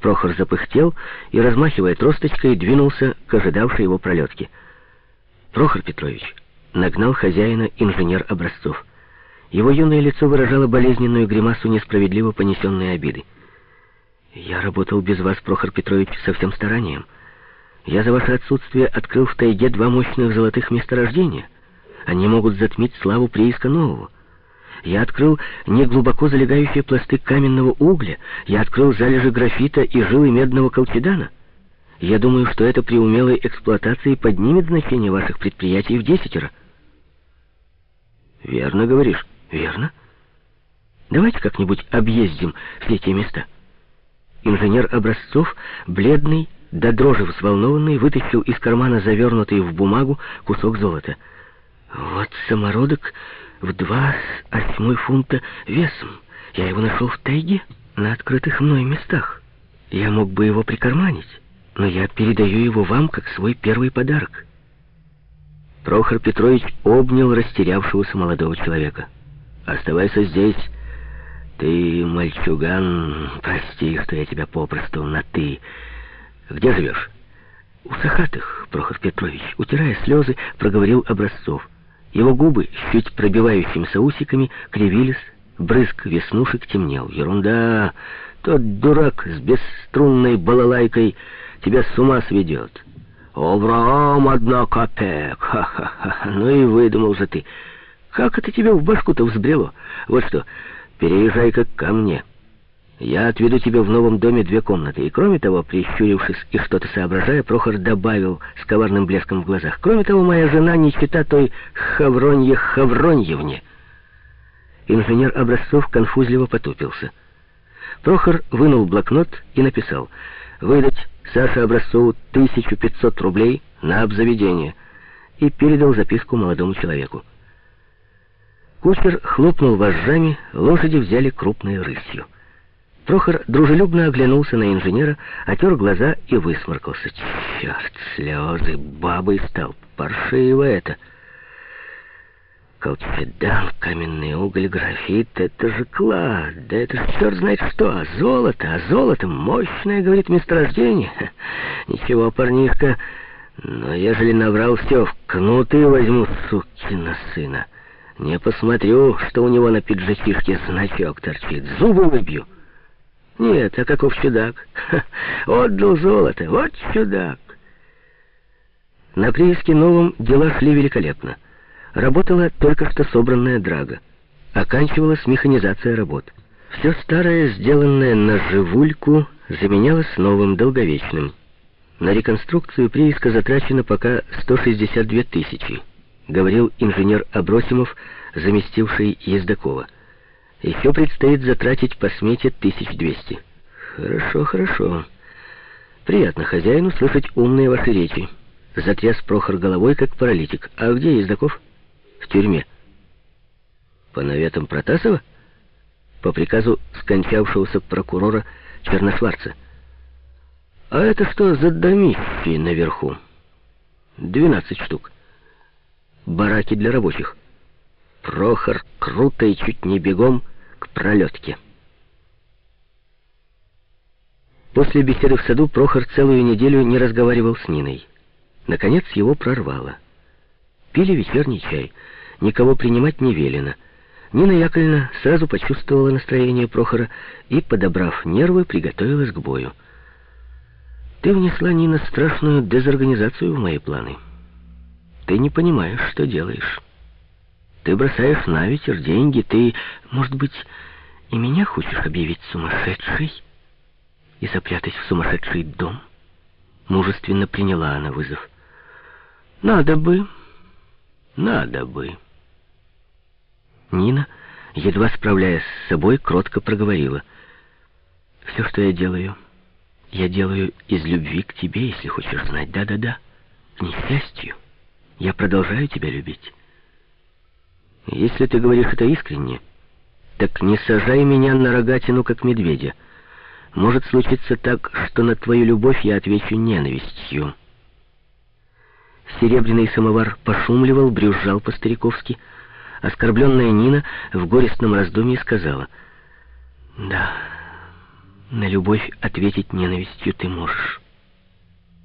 Прохор запыхтел и, размахивая тросточкой, двинулся к ожидавшей его пролетке. Прохор Петрович нагнал хозяина инженер Образцов. Его юное лицо выражало болезненную гримасу несправедливо понесенной обиды. «Я работал без вас, Прохор Петрович, со всем старанием. Я за ваше отсутствие открыл в тайге два мощных золотых месторождения. Они могут затмить славу прииска нового. Я открыл неглубоко залегающие пласты каменного угля. Я открыл залежи графита и жилы медного колчедана. Я думаю, что это при умелой эксплуатации поднимет значение ваших предприятий в десятеро. Верно говоришь. Верно. Давайте как-нибудь объездим все те места. Инженер Образцов, бледный, до дрожи взволнованный, вытащил из кармана завернутый в бумагу кусок золота. Вот самородок в два с осьмой фунта весом. Я его нашел в тайге, на открытых мной местах. Я мог бы его прикарманить, но я передаю его вам как свой первый подарок. Прохор Петрович обнял растерявшегося молодого человека. «Оставайся здесь. Ты, мальчуган, прости, что я тебя попросту на «ты». Где живешь?» «У Сахатых, Прохор Петрович», утирая слезы, проговорил Образцов. Его губы с чуть пробивающимися усиками кривились, брызг веснушек темнел. «Ерунда! Тот дурак с бесструнной балалайкой тебя с ума сведет!» «Авраам, одна копеек! Ха-ха-ха! Ну и выдумал же ты! Как это тебе в башку-то взбрело? Вот что, переезжай-ка ко мне!» Я отведу тебе в новом доме две комнаты. И кроме того, прищурившись и что-то соображая, Прохор добавил с коварным блеском в глазах. Кроме того, моя жена не чита той Хавронье Хавроньевне. Инженер Образцов конфузливо потупился. Прохор вынул блокнот и написал «Выдать Саше Образцову 1500 рублей на обзаведение» и передал записку молодому человеку. Кучер хлопнул вожжами, лошади взяли крупной рысью. Прохор дружелюбно оглянулся на инженера, отер глаза и высморкался. Черт, слезы, бабой стал. Паршиво это. Колчедан, каменный уголь, графит — это же клад. Да это же черт знает что. А золото, а золото мощное, говорит, месторождение. Ничего, парнишка, но ежели наврал все, в кнуты возьму, сукина сына. Не посмотрю, что у него на пиджачишке значок торчит. Зубы выбью. Нет, а каков чудак? Ха, отдал золото, вот чудак. На прииске новом дела шли великолепно. Работала только что собранная драга. Оканчивалась механизация работ. Все старое, сделанное на живульку, заменялось новым, долговечным. На реконструкцию прииска затрачено пока 162 тысячи, говорил инженер Абросимов, заместивший Ездакова. Еще предстоит затратить по смете 1200. Хорошо, хорошо. Приятно хозяину слышать умные ваши речи. Затряс Прохор головой, как паралитик. А где Ездаков? В тюрьме. По наветам Протасова? По приказу скончавшегося прокурора Черношварца. А это что за домищи наверху? Двенадцать штук. Бараки для рабочих. Прохор круто и чуть не бегом к пролетке. После беседы в саду Прохор целую неделю не разговаривал с Ниной. Наконец его прорвало. Пили вечерний чай. Никого принимать не велено. Нина Яковлевна сразу почувствовала настроение Прохора и, подобрав нервы, приготовилась к бою. «Ты внесла, Нина, страшную дезорганизацию в мои планы. Ты не понимаешь, что делаешь». Ты бросаешь на ветер деньги, ты, может быть, и меня хочешь объявить сумасшедшей и запрятать в сумасшедший дом? Мужественно приняла она вызов. Надо бы, надо бы. Нина, едва справляясь с собой, кротко проговорила. Все, что я делаю, я делаю из любви к тебе, если хочешь знать. Да-да-да, к несчастью. Я продолжаю тебя любить. Если ты говоришь это искренне, так не сажай меня на рогатину, как медведя. Может случиться так, что на твою любовь я отвечу ненавистью. Серебряный самовар пошумливал, брюзжал по-стариковски. Оскорбленная Нина в горестном раздумье сказала, «Да, На любовь ответить ненавистью ты можешь.